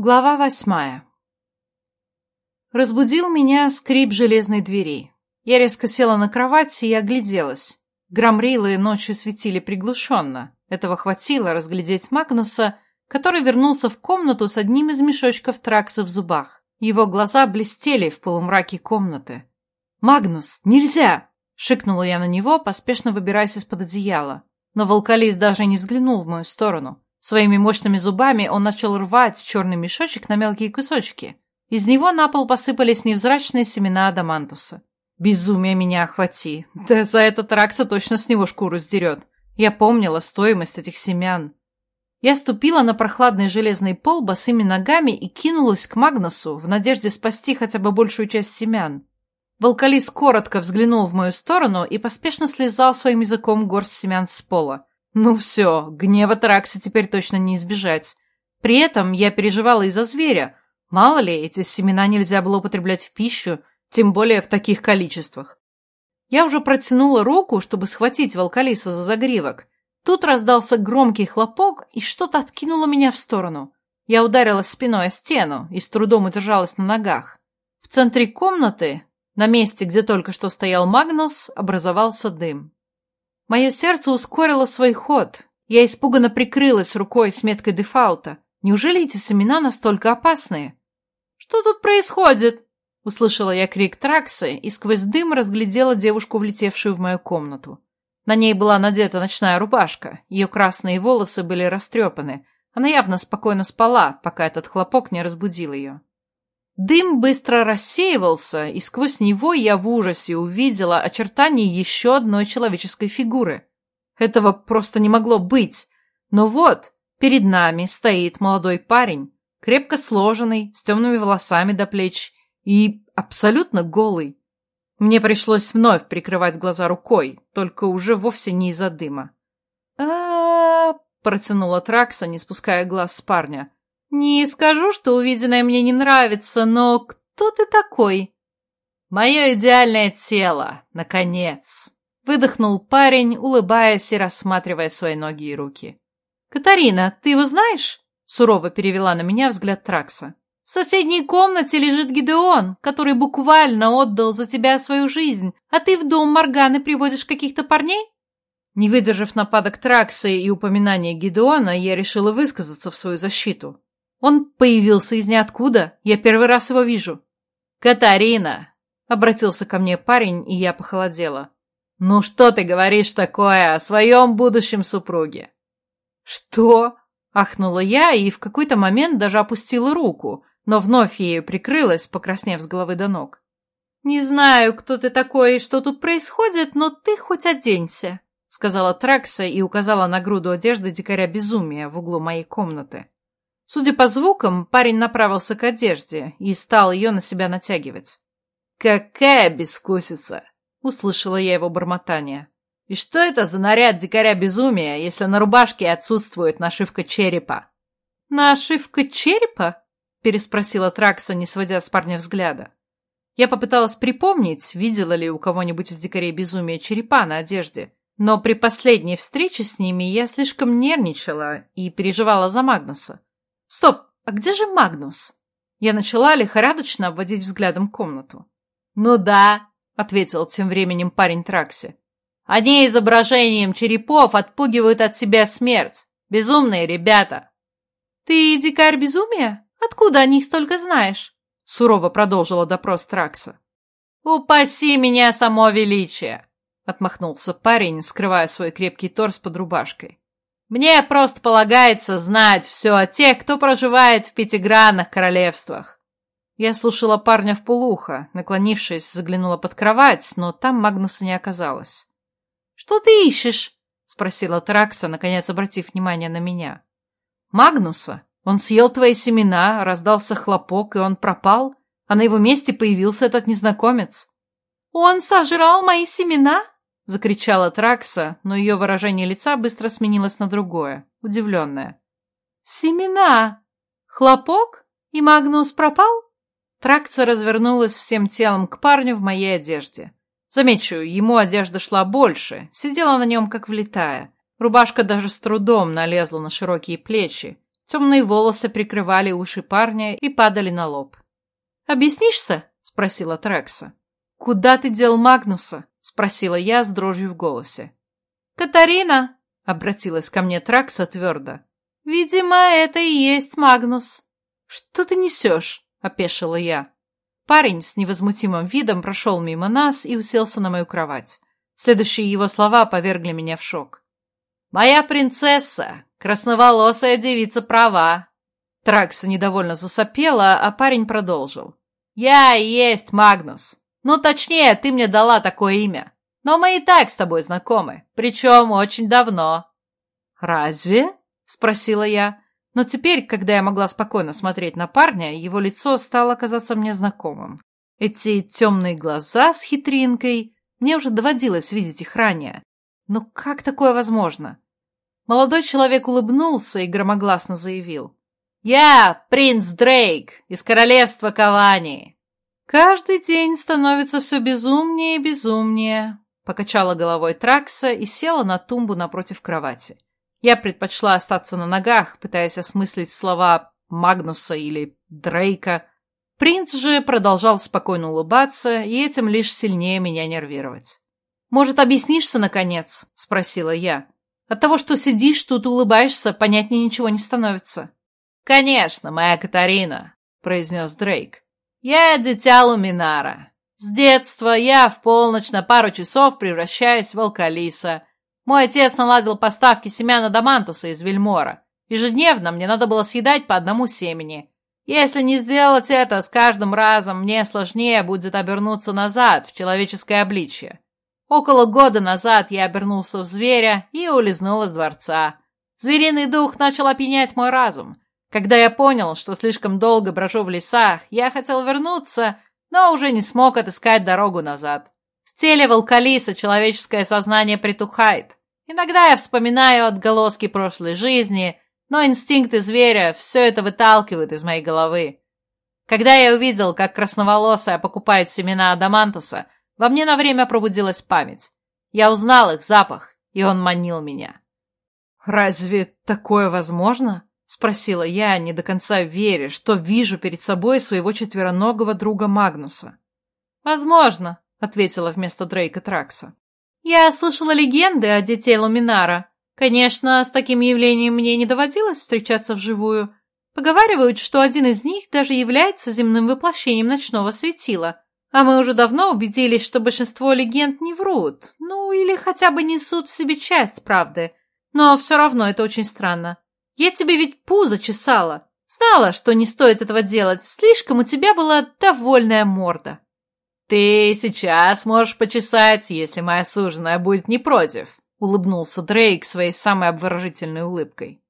Глава восьмая Разбудил меня скрип железной двери. Я резко села на кровать и огляделась. Громрилы ночью светили приглушенно. Этого хватило разглядеть Магнуса, который вернулся в комнату с одним из мешочков тракса в зубах. Его глаза блестели в полумраке комнаты. «Магнус, нельзя!» — шикнула я на него, поспешно выбираясь из-под одеяла. Но волкалист даже не взглянул в мою сторону. Своими мощными зубами он начал рвать черный мешочек на мелкие кусочки. Из него на пол посыпались невзрачные семена адамантуса. Безумие меня охвати. Да за этот Ракса точно с него шкуру сдерет. Я помнила стоимость этих семян. Я ступила на прохладный железный пол босыми ногами и кинулась к Магнусу в надежде спасти хотя бы большую часть семян. Волкалис коротко взглянул в мою сторону и поспешно слезал своим языком горсть семян с пола. Ну все, гнева Таракса теперь точно не избежать. При этом я переживала из-за зверя. Мало ли, эти семена нельзя было употреблять в пищу, тем более в таких количествах. Я уже протянула руку, чтобы схватить волкалиса за загривок. Тут раздался громкий хлопок, и что-то откинуло меня в сторону. Я ударилась спиной о стену и с трудом удержалась на ногах. В центре комнаты, на месте, где только что стоял Магнус, образовался дым. Мое сердце ускорило свой ход. Я испуганно прикрылась рукой с меткой дефаута. Неужели эти семена настолько опасные? «Что тут происходит?» Услышала я крик Траксы и сквозь дым разглядела девушку, влетевшую в мою комнату. На ней была надета ночная рубашка, ее красные волосы были растрепаны. Она явно спокойно спала, пока этот хлопок не разбудил ее. Дым быстро рассеивался, и сквозь него я в ужасе увидела очертания еще одной человеческой фигуры. Этого просто не могло быть. Но вот, перед нами стоит молодой парень, крепко сложенный, с темными волосами до плеч и абсолютно голый. Мне пришлось вновь прикрывать глаза рукой, только уже вовсе не из-за дыма. а, протянула Тракса, не спуская глаз с парня. «Не скажу, что увиденное мне не нравится, но кто ты такой?» «Мое идеальное тело, наконец!» Выдохнул парень, улыбаясь и рассматривая свои ноги и руки. «Катарина, ты его знаешь?» Сурово перевела на меня взгляд Тракса. «В соседней комнате лежит Гидеон, который буквально отдал за тебя свою жизнь, а ты в дом Морганы приводишь каких-то парней?» Не выдержав нападок Тракса и упоминания Гидеона, я решила высказаться в свою защиту. Он появился из ниоткуда. Я первый раз его вижу. «Катарина!» — обратился ко мне парень, и я похолодела. «Ну что ты говоришь такое о своем будущем супруге?» «Что?» — ахнула я и в какой-то момент даже опустила руку, но вновь ею прикрылась, покраснев с головы до ног. «Не знаю, кто ты такой и что тут происходит, но ты хоть оденься», — сказала Тракса и указала на груду одежды дикаря безумия в углу моей комнаты. Судя по звукам, парень направился к одежде и стал ее на себя натягивать. «Какая бескусица!» — услышала я его бормотание. «И что это за наряд дикаря безумия, если на рубашке отсутствует нашивка черепа?» «Нашивка черепа?» — переспросила Тракса, не сводя с парня взгляда. Я попыталась припомнить, видела ли у кого-нибудь из дикарей безумия черепа на одежде, но при последней встрече с ними я слишком нервничала и переживала за Магнуса. Стоп, а где же Магнус? Я начала лихорадочно обводить взглядом комнату. Ну да, ответил тем временем парень Тракси. Они изображением черепов отпугивают от себя смерть. Безумные ребята. Ты дикарь безумия? Откуда о них столько знаешь? Сурово продолжила допрос Тракса. «Упаси меня само величие!» — отмахнулся парень, скрывая свой крепкий торс под рубашкой. Мне просто полагается знать все о тех, кто проживает в пятигранных королевствах. Я слушала парня в полухо, наклонившись, заглянула под кровать, но там Магнуса не оказалось. «Что ты ищешь?» — спросила Тракса, наконец обратив внимание на меня. «Магнуса? Он съел твои семена, раздался хлопок, и он пропал, а на его месте появился этот незнакомец». «Он сожрал мои семена?» — закричала Тракса, но ее выражение лица быстро сменилось на другое, удивленное. «Семена! Хлопок? И Магнус пропал?» Тракса развернулась всем телом к парню в моей одежде. Замечу, ему одежда шла больше, сидела на нем как влитая. Рубашка даже с трудом налезла на широкие плечи. Темные волосы прикрывали уши парня и падали на лоб. «Объяснишься?» — спросила Трекса. «Куда ты дел Магнуса?» — спросила я с дрожью в голосе. «Катарина!» — обратилась ко мне Тракса твердо. «Видимо, это и есть Магнус». «Что ты несешь?» — опешила я. Парень с невозмутимым видом прошел мимо нас и уселся на мою кровать. Следующие его слова повергли меня в шок. «Моя принцесса, красноволосая девица права!» Тракса недовольно засопела, а парень продолжил. «Я и есть Магнус. Ну, точнее, ты мне дала такое имя. Но мы и так с тобой знакомы, причем очень давно». «Разве?» — спросила я. Но теперь, когда я могла спокойно смотреть на парня, его лицо стало казаться мне знакомым. Эти темные глаза с хитринкой, мне уже доводилось видеть их ранее. Но как такое возможно? Молодой человек улыбнулся и громогласно заявил. «Я принц Дрейк из королевства Кавани!» «Каждый день становится все безумнее и безумнее», — покачала головой Тракса и села на тумбу напротив кровати. Я предпочла остаться на ногах, пытаясь осмыслить слова Магнуса или Дрейка. Принц же продолжал спокойно улыбаться и этим лишь сильнее меня нервировать. «Может, объяснишься, наконец?» — спросила я. «От того, что сидишь тут и улыбаешься, понятнее ничего не становится». «Конечно, моя Катарина», — произнес Дрейк. «Я дитя Луминара. С детства я в полночь на пару часов превращаюсь в алкалиса, мой отец наладил поставки семян адамантуса из Вильмора. Ежедневно мне надо было съедать по одному семени. Если не сделать это, с каждым разом мне сложнее будет обернуться назад в человеческое обличье. Около года назад я обернулся в зверя и улизнул из дворца. Звериный дух начал опьянять мой разум. Когда я понял, что слишком долго брожу в лесах, я хотел вернуться, но уже не смог отыскать дорогу назад. В теле волкалиса человеческое сознание притухает. Иногда я вспоминаю отголоски прошлой жизни, но инстинкты зверя все это выталкивают из моей головы. Когда я увидел, как красноволосая покупает семена адамантуса, во мне на время пробудилась память. Я узнал их запах, и он манил меня. «Разве такое возможно?» — спросила я, не до конца веря, что вижу перед собой своего четвероногого друга Магнуса. «Возможно», — ответила вместо Дрейка Тракса. Я слышала легенды о детей Луминара. Конечно, с таким явлением мне не доводилось встречаться вживую. Поговаривают, что один из них даже является земным воплощением ночного светила. А мы уже давно убедились, что большинство легенд не врут, ну или хотя бы несут в себе часть правды. Но все равно это очень странно. Я тебе ведь пузо чесала. Знала, что не стоит этого делать, слишком у тебя была довольная морда. «Ты сейчас можешь почесать, если моя суженая будет не против», — улыбнулся Дрейк своей самой обворожительной улыбкой.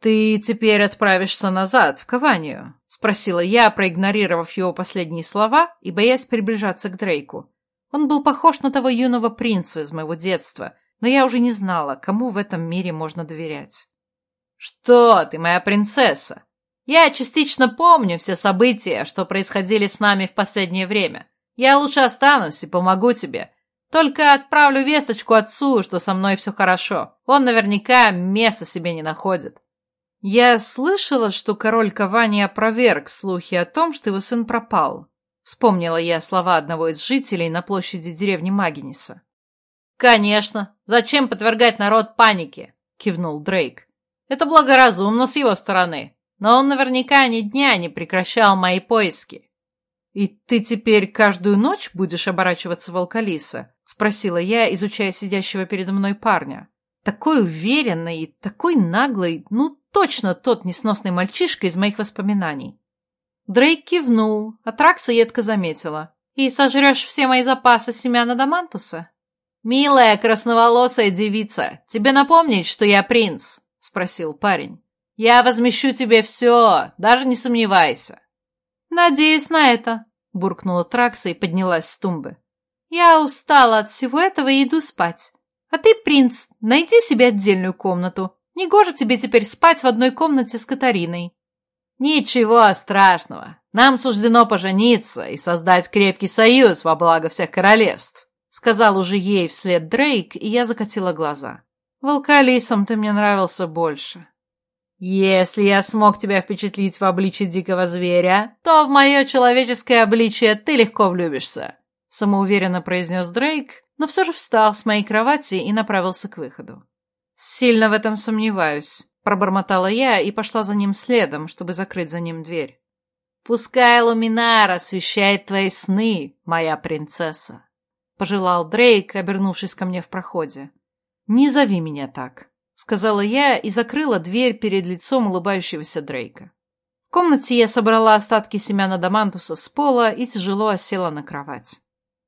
«Ты теперь отправишься назад, в Каванию?» — спросила я, проигнорировав его последние слова и боясь приближаться к Дрейку. Он был похож на того юного принца из моего детства, но я уже не знала, кому в этом мире можно доверять. «Что ты, моя принцесса? Я частично помню все события, что происходили с нами в последнее время. Я лучше останусь и помогу тебе. Только отправлю весточку отцу, что со мной все хорошо. Он наверняка места себе не находит. Я слышала, что король Кавани опроверг слухи о том, что его сын пропал. Вспомнила я слова одного из жителей на площади деревни Магиниса. «Конечно. Зачем подвергать народ панике?» — кивнул Дрейк. «Это благоразумно с его стороны. Но он наверняка ни дня не прекращал мои поиски. «И ты теперь каждую ночь будешь оборачиваться в алкалиса?» — спросила я, изучая сидящего передо мной парня. Такой уверенный и такой наглый, ну точно тот несносный мальчишка из моих воспоминаний. Дрейк кивнул, а Тракса едко заметила. «И сожрешь все мои запасы семян Адамантуса?» «Милая красноволосая девица, тебе напомнить, что я принц?» — спросил парень. «Я возмещу тебе все, даже не сомневайся». «Надеюсь на это», — буркнула Тракса и поднялась с тумбы. «Я устала от всего этого и иду спать. А ты, принц, найди себе отдельную комнату. Негоже тебе теперь спать в одной комнате с Катариной». «Ничего страшного. Нам суждено пожениться и создать крепкий союз во благо всех королевств», — сказал уже ей вслед Дрейк, и я закатила глаза. «Волкалисом ты мне нравился больше». «Если я смог тебя впечатлить в обличье дикого зверя, то в мое человеческое обличье ты легко влюбишься», — самоуверенно произнес Дрейк, но все же встал с моей кровати и направился к выходу. «Сильно в этом сомневаюсь», — пробормотала я и пошла за ним следом, чтобы закрыть за ним дверь. «Пускай Луминар освещает твои сны, моя принцесса», — пожелал Дрейк, обернувшись ко мне в проходе. «Не зови меня так», — сказала я и закрыла дверь перед лицом улыбающегося Дрейка. В комнате я собрала остатки семян адамантуса с пола и тяжело осела на кровать.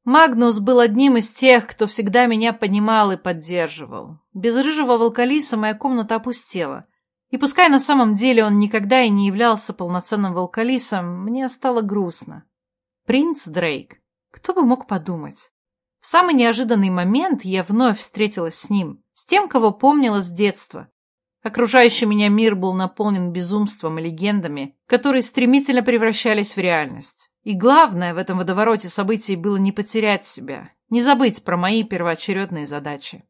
Магнус был одним из тех, кто всегда меня понимал и поддерживал. Без рыжего волкалиса моя комната опустела — и пускай на самом деле он никогда и не являлся полноценным волкалисом, мне стало грустно. Принц Дрейк. Кто бы мог подумать? В самый неожиданный момент я вновь встретилась с ним, с тем, кого помнила с детства. Окружающий меня мир был наполнен безумством и легендами, которые стремительно превращались в реальность. И главное в этом водовороте событий было не потерять себя, не забыть про мои первоочередные задачи.